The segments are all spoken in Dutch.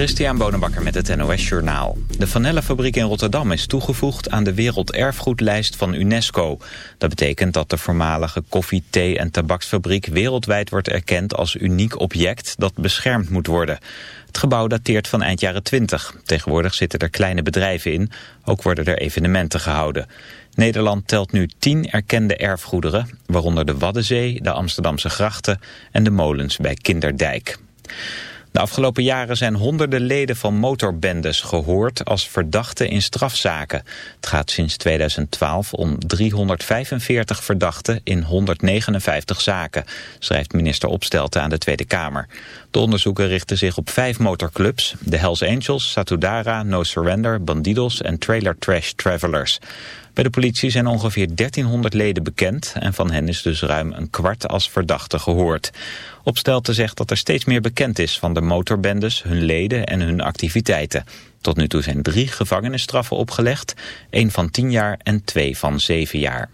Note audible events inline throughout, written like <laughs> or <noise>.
Christian Bonenbakker met het NOS Journaal. De Vanellenfabriek in Rotterdam is toegevoegd aan de werelderfgoedlijst van UNESCO. Dat betekent dat de voormalige koffie, thee en tabaksfabriek wereldwijd wordt erkend als uniek object dat beschermd moet worden. Het gebouw dateert van eind jaren 20. Tegenwoordig zitten er kleine bedrijven in, ook worden er evenementen gehouden. Nederland telt nu tien erkende erfgoederen, waaronder de Waddenzee, de Amsterdamse grachten en de molens bij Kinderdijk. De afgelopen jaren zijn honderden leden van motorbendes gehoord als verdachten in strafzaken. Het gaat sinds 2012 om 345 verdachten in 159 zaken, schrijft minister Opstelten aan de Tweede Kamer. De onderzoeken richten zich op vijf motorclubs, de Hells Angels, Satudara, No Surrender, Bandidos en Trailer Trash Travelers. Bij de politie zijn ongeveer 1300 leden bekend en van hen is dus ruim een kwart als verdachte gehoord. Opstelten zegt dat er steeds meer bekend is van de motorbendes, hun leden en hun activiteiten. Tot nu toe zijn drie gevangenisstraffen opgelegd, één van 10 jaar en twee van 7 jaar.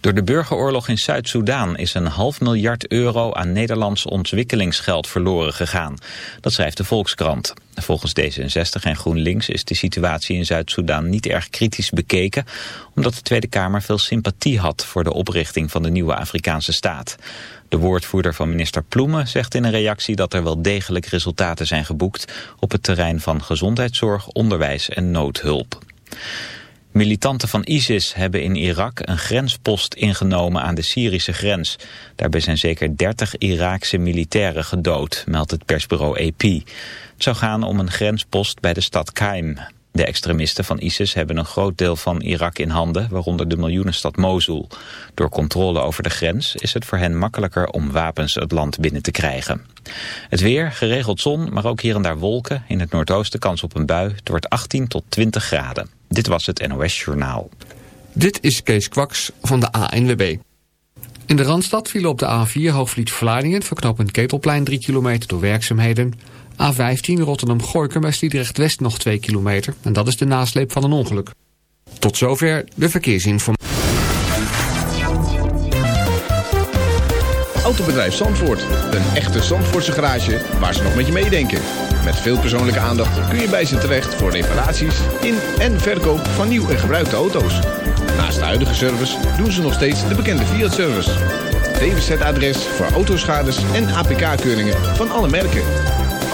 Door de burgeroorlog in Zuid-Soedan is een half miljard euro aan Nederlands ontwikkelingsgeld verloren gegaan. Dat schrijft de Volkskrant. Volgens D66 en GroenLinks is de situatie in Zuid-Soedan niet erg kritisch bekeken, omdat de Tweede Kamer veel sympathie had voor de oprichting van de nieuwe Afrikaanse staat. De woordvoerder van minister Ploemen zegt in een reactie dat er wel degelijk resultaten zijn geboekt op het terrein van gezondheidszorg, onderwijs en noodhulp. Militanten van ISIS hebben in Irak een grenspost ingenomen aan de Syrische grens. Daarbij zijn zeker 30 Iraakse militairen gedood, meldt het persbureau AP. Het zou gaan om een grenspost bij de stad Qaim. De extremisten van ISIS hebben een groot deel van Irak in handen, waaronder de miljoenenstad Mosul. Door controle over de grens is het voor hen makkelijker om wapens het land binnen te krijgen. Het weer, geregeld zon, maar ook hier en daar wolken. In het noordoosten kans op een bui. Het wordt 18 tot 20 graden. Dit was het NOS Journaal. Dit is Kees Kwaks van de ANWB. In de Randstad vielen op de A4 Hoogvliet-Vlaardingen... verknopend Ketelplein 3 kilometer door werkzaamheden... A15 Rotterdam-Gorkum bij Sliedrecht-West nog 2 kilometer. En dat is de nasleep van een ongeluk. Tot zover de verkeersinformatie. Autobedrijf Zandvoort. Een echte Zandvoortse garage waar ze nog met je meedenken. Met veel persoonlijke aandacht kun je bij ze terecht voor reparaties in en verkoop van nieuw en gebruikte auto's. Naast de huidige service doen ze nog steeds de bekende Fiat-service. DWZ-adres voor autoschades en APK-keuringen van alle merken.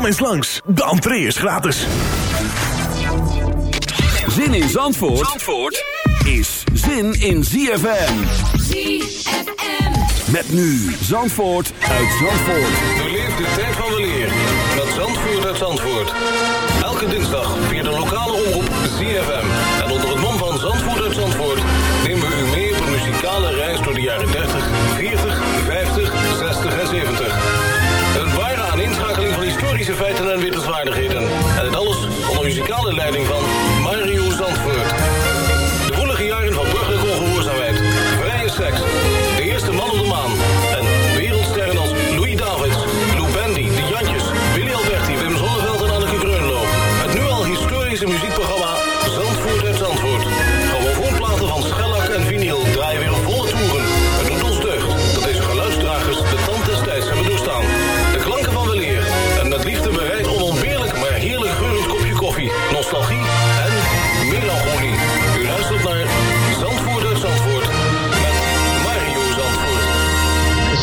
Kom eens langs, de entree is gratis. Zin in Zandvoort, Zandvoort is zin in ZFM. ZFM. Met nu Zandvoort uit Zandvoort. Beleef de tijd van de leer met Zandvoort uit Zandvoort. Elke dinsdag via de lokale omroep ZFM. En onder het mom van Zandvoort uit Zandvoort nemen we u mee op een muzikale reis door de jaren 30, driving volume.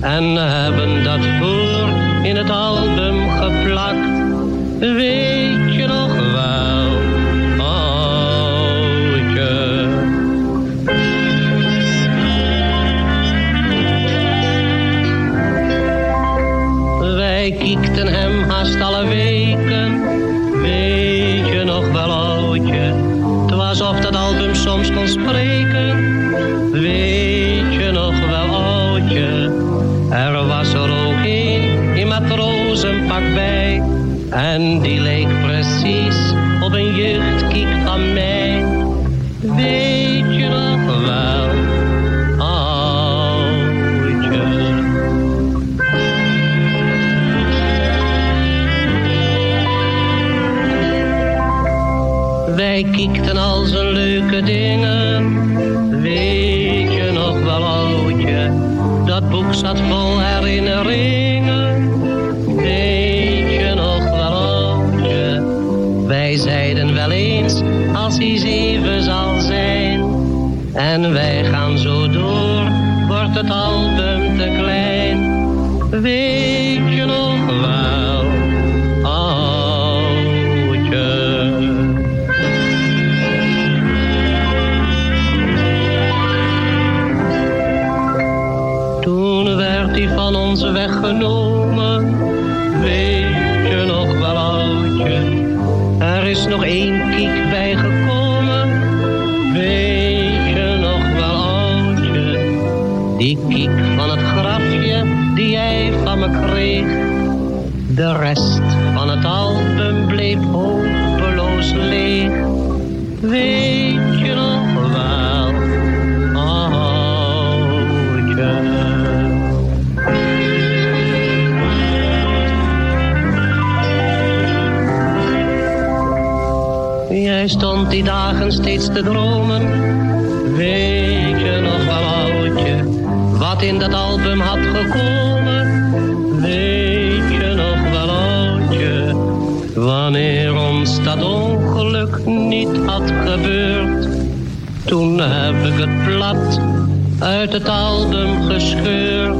en hebben dat voor in het album geplakt. Weet je nog wel, oudje. Wij kiekten hem gaan zo door, wordt het album te klein. Weet je nog wel, oudje? Toen werd hij van ons weggenomen. De rest van het album bleef hopeloos leeg. Weet je nog wel, oudje? Jij stond die dagen steeds te dromen. Weet je nog wel, oudje, wat in dat album had gekomen? Heb ik het blad uit het album gescheurd.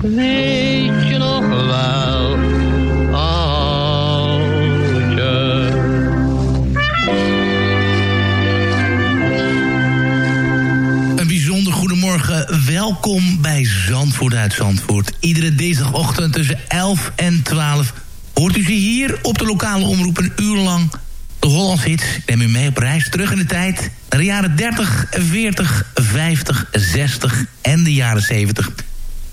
Weet je nog wel, oudje? Een bijzonder goedemorgen. Welkom bij Zandvoort uit Zandvoort. Iedere dinsdagochtend tussen 11 en 12 hoort u ze hier op de lokale omroep een uur lang. De Hollands hits. Ik neem u mee op reis terug in de tijd. De jaren 30, 40, 50, 60 en de jaren 70.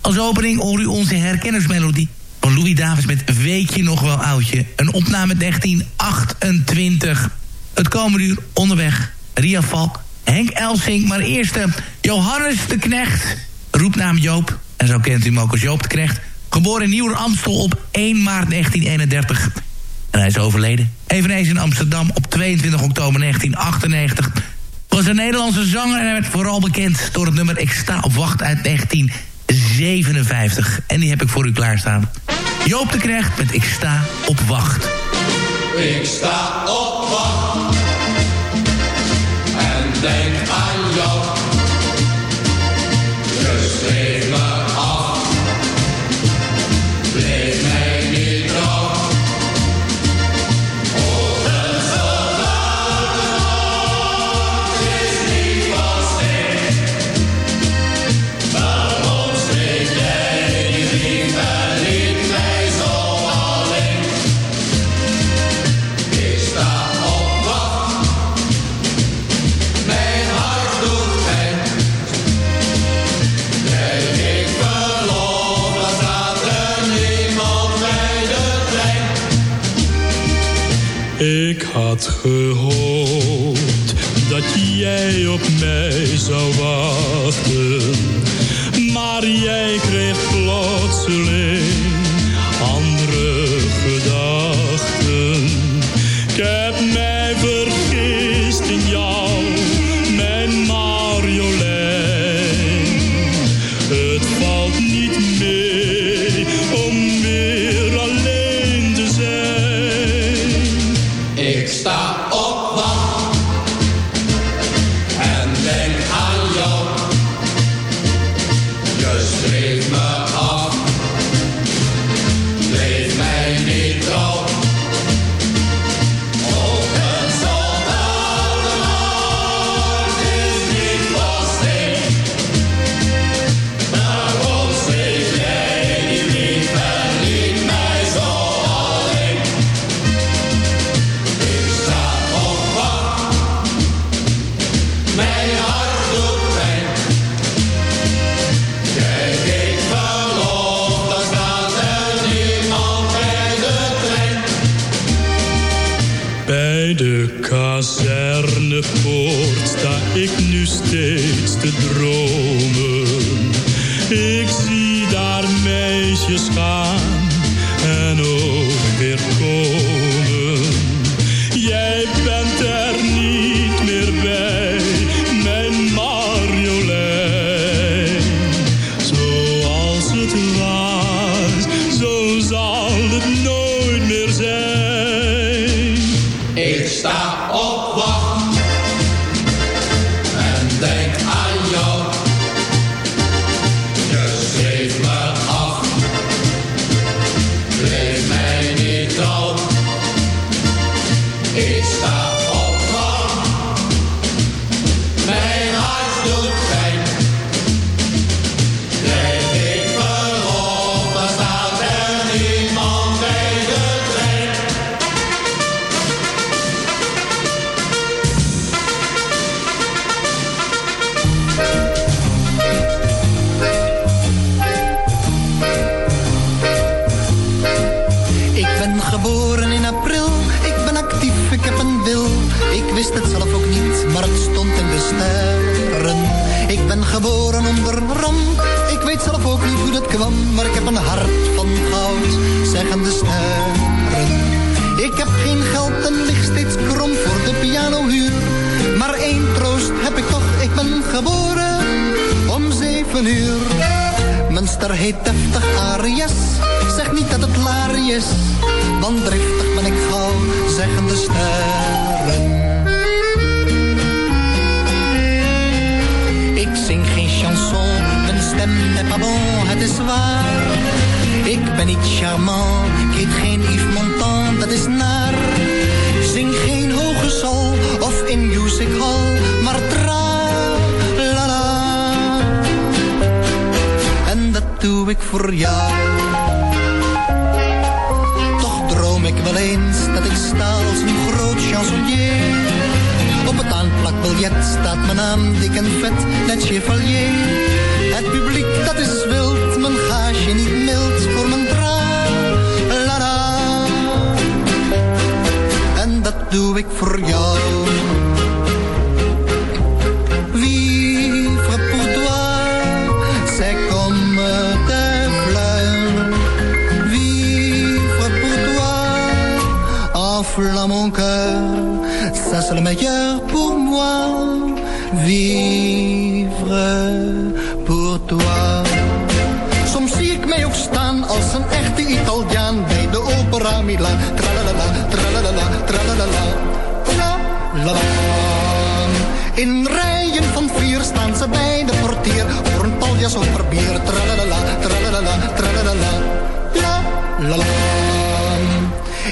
Als opening hoor u onze herkennersmelodie van Louis Davis met Weet je nog wel oudje. Een opname uit 1928. Het komende uur onderweg. Ria Valk, Henk Elsing, maar eerst eh, Johannes de Knecht. Roepnaam Joop, en zo kent u hem ook als Joop de Knecht. Geboren in Nieuwer Amstel op 1 maart 1931. En hij is overleden. Eveneens in Amsterdam op 22 oktober 1998. Was een Nederlandse zanger en hij werd vooral bekend door het nummer Ik sta op wacht uit 1957. En die heb ik voor u klaarstaan. Joop de Knecht met Ik sta op wacht. Ik sta op wacht wist het zelf ook niet, maar het stond in de sterren. Ik ben geboren onder ramp, ik weet zelf ook niet hoe dat kwam. Maar ik heb een hart van goud, zeggen de sterren. Ik heb geen geld en lig steeds krom voor de pianohuur. Maar één troost heb ik toch, ik ben geboren om zeven uur. Mijn ster heet deftig Arias. Zeg niet dat het laar is, want driftig ben ik gauw, zeggen de sterren. Ik zing geen chanson, mijn stem n'est pas bon, het is waar. Ik ben niet charmant, ik heet geen Yves Montand, dat is naar. Zing geen hoge sol of in music hall, maar tra la la. En dat doe ik voor jou. Toch droom ik wel eens dat ik sta als een groot chansonnier. Op het aanplakbiljet staat mijn naam dik en vet, net chevalier. Het publiek dat is wild, mijn gaasje niet mild voor mijn tra la la. En dat doe ik voor jou. Vivre pour c'est le meilleur pour moi. Vivre pour toi. Soms zie ik mij ook staan als een echte Italiaan bij de opera Milan. Tralalala, tralalala, tralalala, tralalala. In rijen van vier staan ze bij de portier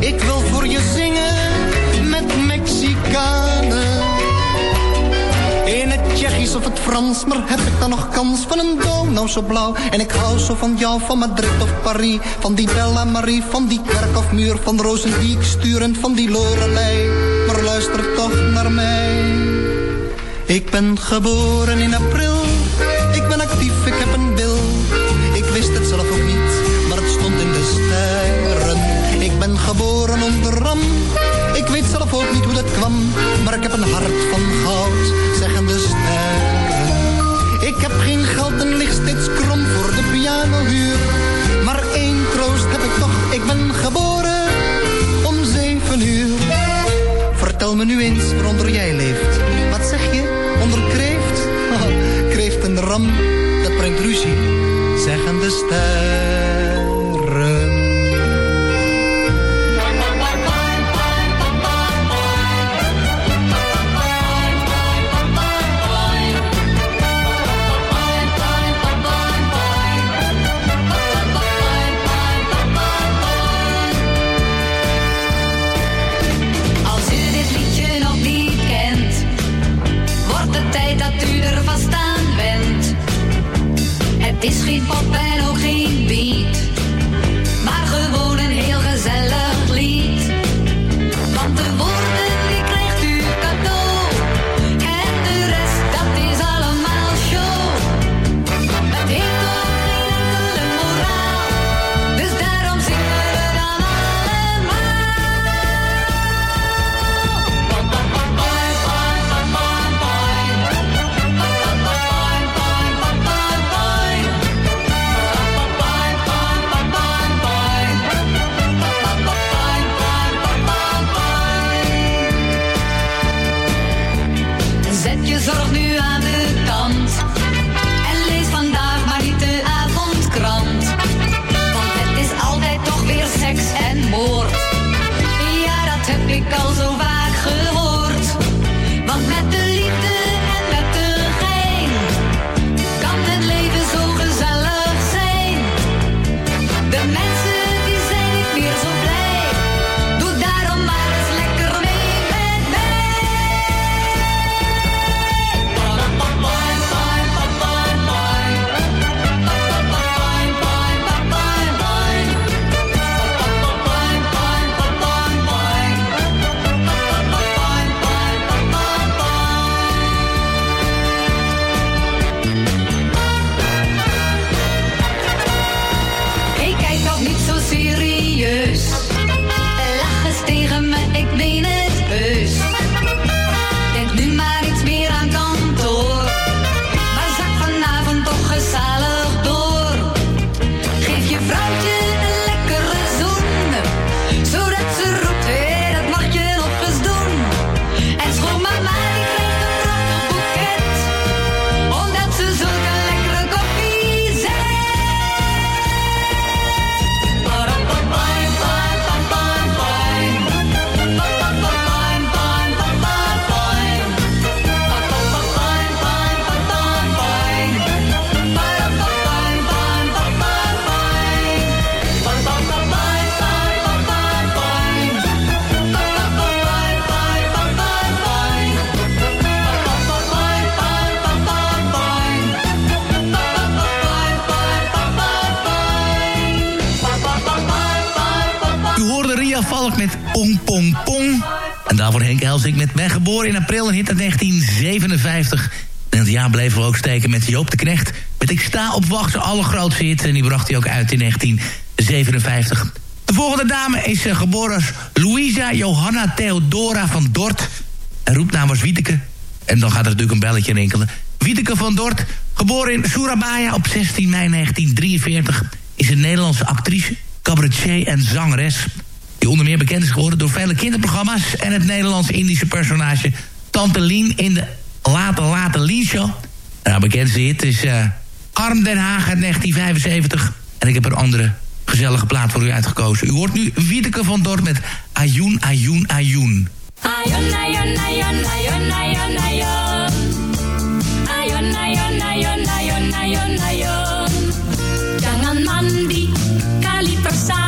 Ik wil voor je zingen met Mexicanen. In het Tsjechisch of het Frans, maar heb ik dan nog kans van een nou zo blauw? En ik hou zo van jou, van Madrid of Paris, van die Bella Marie, van die kerk of muur, van de rozen die ik sturend, van die Lorelei. Maar luister toch naar mij. Ik ben geboren in april, nu eens waaronder jij leeft. Wat zeg je? Onder <laughs> kreeft? kreeft en ram, dat brengt ruzie, zeggen de sterren. Geboren in april en hit uit 1957. En het jaar bleven we ook steken met Joop de Knecht. Met Ik sta op wacht, zijn allergrootste hit. En die bracht hij ook uit in 1957. De volgende dame is eh, geboren als Louisa Johanna Theodora van Dort. En roepnaam was Wieteke. En dan gaat er natuurlijk een belletje rinkelen. Wieteke van Dort, geboren in Surabaya op 16 mei 1943... is een Nederlandse actrice, cabaretier en zangeres... die onder meer bekend is geworden door vele kinderprogramma's... en het Nederlands-Indische personage Tante Lien in de Late Late Lien Show. Nou, bekendste hit is eh, Arm Den Haag uit 1975. En ik heb een andere gezellige plaat voor u uitgekozen. U hoort nu Wieteke van Dort met ayon, ayon, ayon. Ayon, ayon, ayon, ayon, ayon, ayon. Jangan mandi, kali persapen,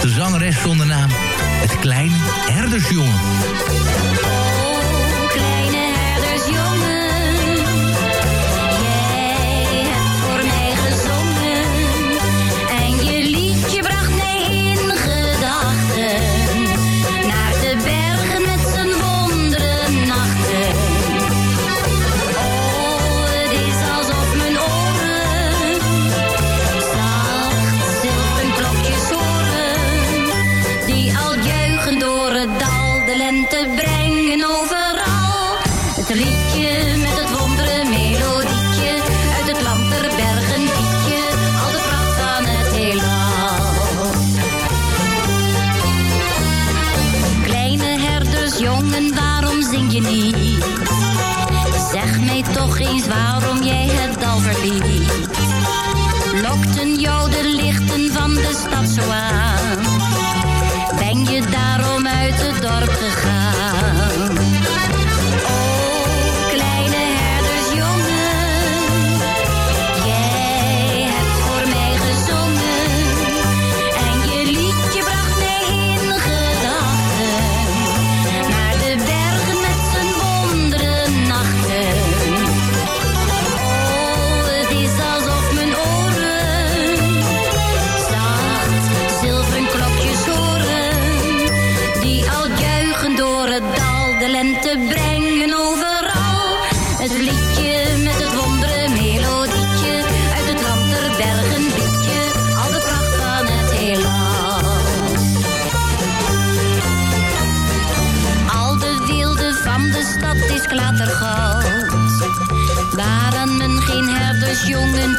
de zangeres zonder naam? Het kleine herdersjongen. Zeg mij toch eens waarom jij het dal verliet.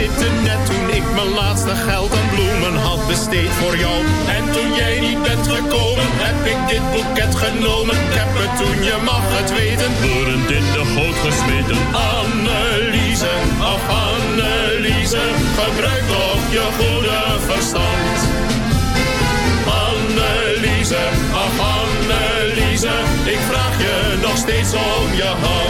Zitten. Net toen ik mijn laatste geld aan bloemen had besteed voor jou. En toen jij niet bent gekomen, heb ik dit boeket genomen. Ik heb het toen, je mag het weten, bloedend in de goot gesmeten. Anneliese, ach Anneliese, gebruik toch je goede verstand. Anneliese, ach Anneliese, ik vraag je nog steeds om je hand.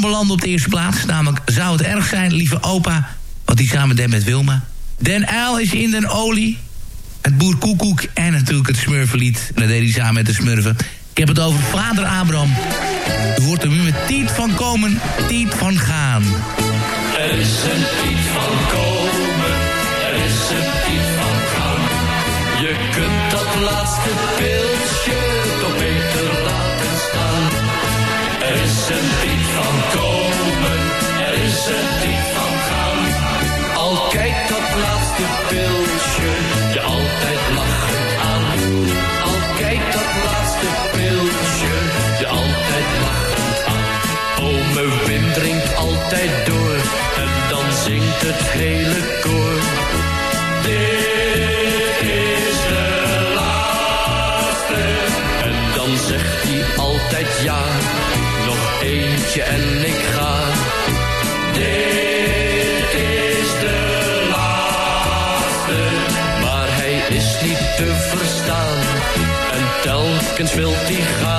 Beland belandde op de eerste plaats. Namelijk Zou het erg zijn, lieve opa... wat hij samen deed met Wilma. Den Uil is in den olie. Het boer Koekoek en natuurlijk het Smurfenlied. Dat deed hij samen met de smurven. Ik heb het over vader Abraham. U hoort hem nu met Tiet van komen, Tiet van gaan. Er is een Tiet van komen, er is een Tiet van gaan. Je kunt dat laatste pilsje en ik ga. Dit is de laatste. Maar hij is niet te verstaan en telkens wil hij gaan.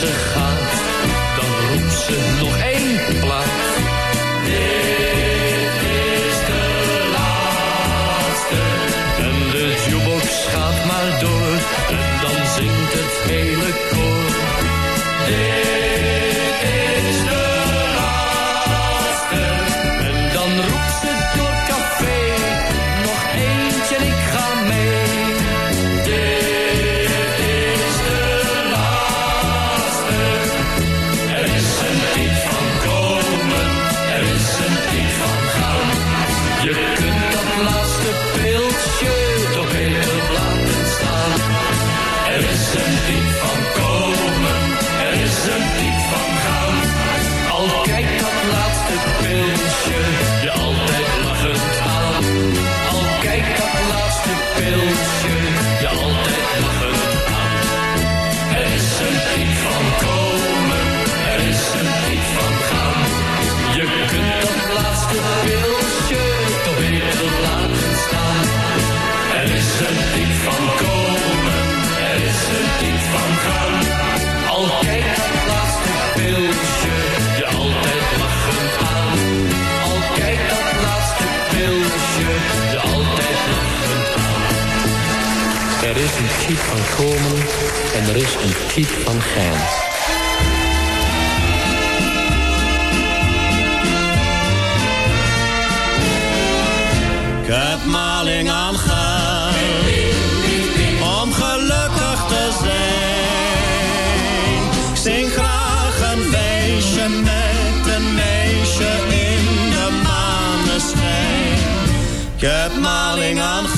Telkens als Piet van komen en er is een Piet van gaan. Ik heb maling aan geld om gelukkig te zijn. Ik zing graag een feestje met een meisje in de maneschijn. Ik heb maling aan geld,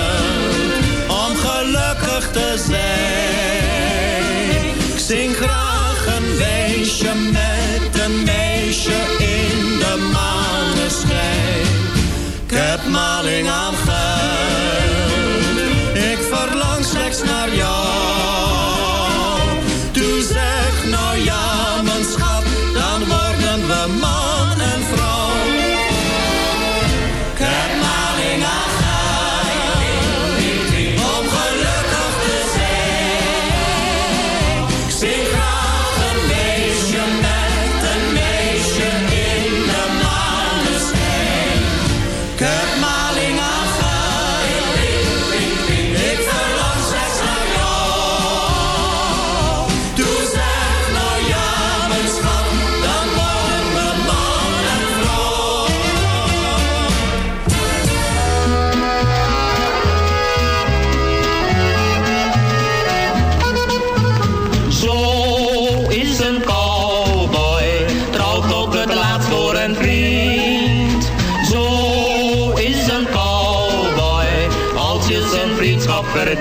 Ik zing graag een weesje met een meisje in de maneschijn. Ik heb maling aan geld, ik verlang slechts naar jou.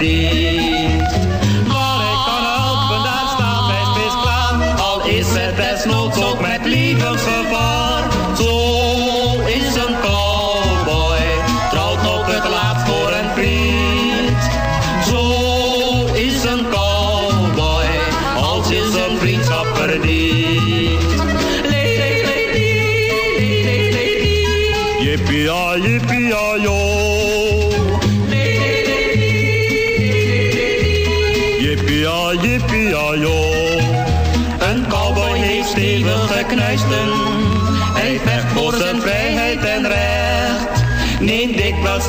day.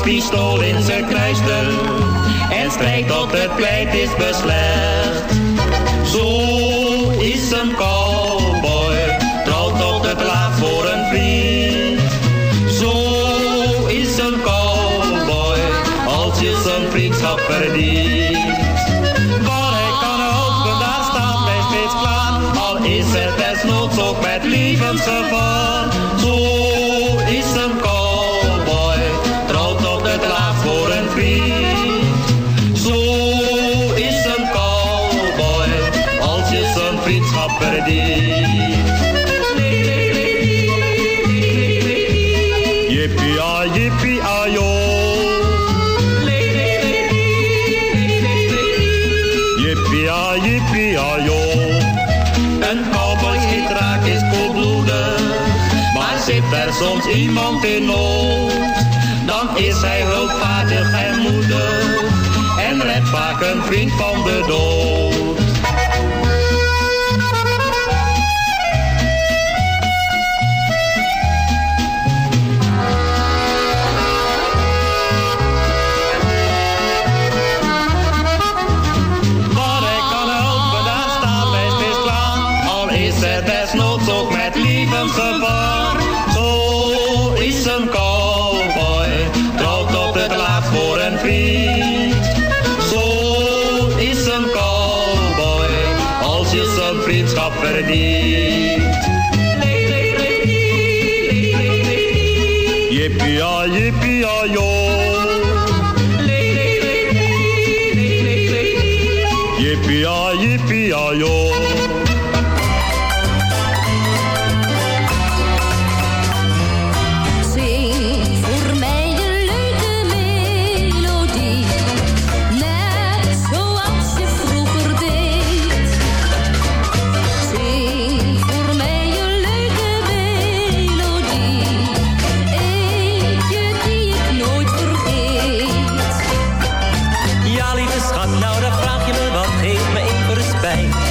pistool in zijn knuisten en strijkt tot het pleit is beslecht. Zo is een cowboy, trouw tot het laat voor een vriend. Zo is een cowboy, als je zijn vriendschap verdient. Want hij kan helpen, daar staat mij steeds klaar, al is het desnoods ook met levensgevaar. soms iemand in nood, dan is hij hulpvaardig en moedig en redt vaak een vriend van de dood. night.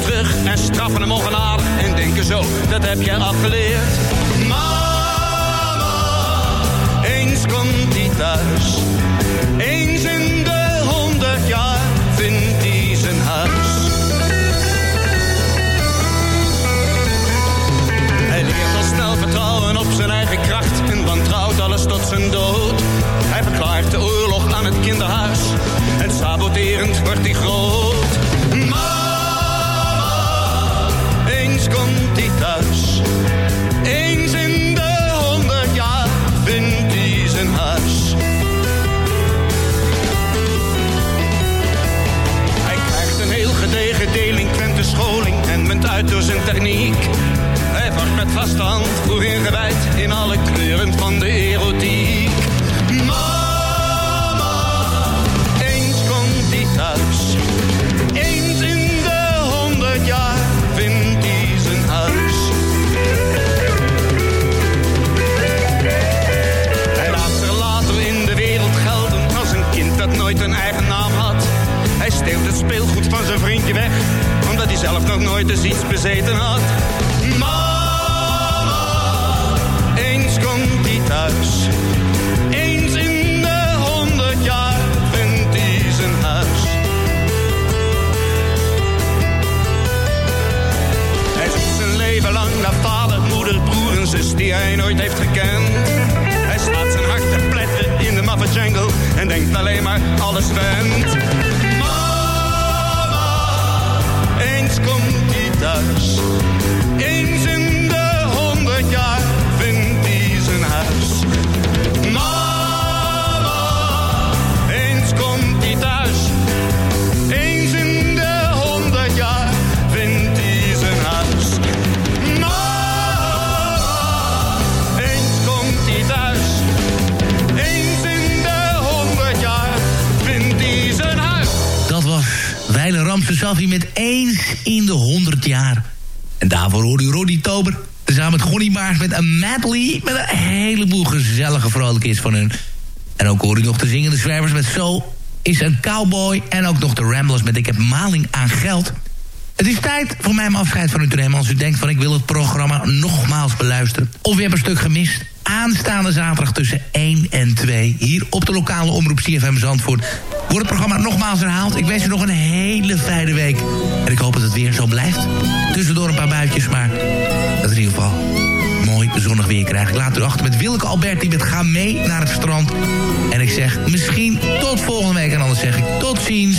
Terug en straffen hem ongenadig en denken zo, dat heb jij afgeleerd. Mama, eens komt hij thuis. Eens in de honderd jaar vindt hij zijn huis. Hij leert al snel vertrouwen op zijn eigen kracht en wantrouwt alles tot zijn dood. Hij verklaart de oorlog aan het kinderhuis en saboterend wordt hij groot. Hij wordt met hand vroeg ingewijd in alle kleuren van de erotiek. Mama, eens komt hij thuis. Eens in de honderd jaar vindt hij zijn huis. Hij laat zich later in de wereld gelden als een kind dat nooit een eigen naam had. Hij steelt het speelgoed van zijn vriendje weg, hij zelf nog nooit eens iets bezeten had. Mama, eens komt hij thuis. Eens in de honderd jaar vindt hij zijn huis. Hij zoekt zijn leven lang naar vader, moeder, broer en zus die hij nooit heeft gekend. Hij slaat zijn hart te pletten in de maffe jungle en denkt alleen maar alles went. Komt hij thuis. Eens in Met eens in de 100 jaar. En daarvoor hoorde u Roddy Tober. Samen met Gonnie Maars met een medley. Met een heleboel gezellige vrolijkheden van hun. En ook hoor u nog de zingende zwervers met Zo is een cowboy. En ook nog de Ramblers met Ik heb maling aan geld. Het is tijd voor mijn afscheid van u te nemen. Als u denkt van ik wil het programma nogmaals beluisteren. Of u hebt een stuk gemist. Aanstaande zaterdag tussen 1 en 2. Hier op de lokale omroep CFM Zandvoort. Wordt het programma nogmaals herhaald. Ik wens u nog een hele fijne week. En ik hoop dat het weer zo blijft. Tussendoor een paar buitjes, maar dat in ieder geval mooi zonnig weer krijgt. Ik laat u achter met Wilke Alberti met Ga mee naar het strand. En ik zeg misschien tot volgende week. En anders zeg ik tot ziens.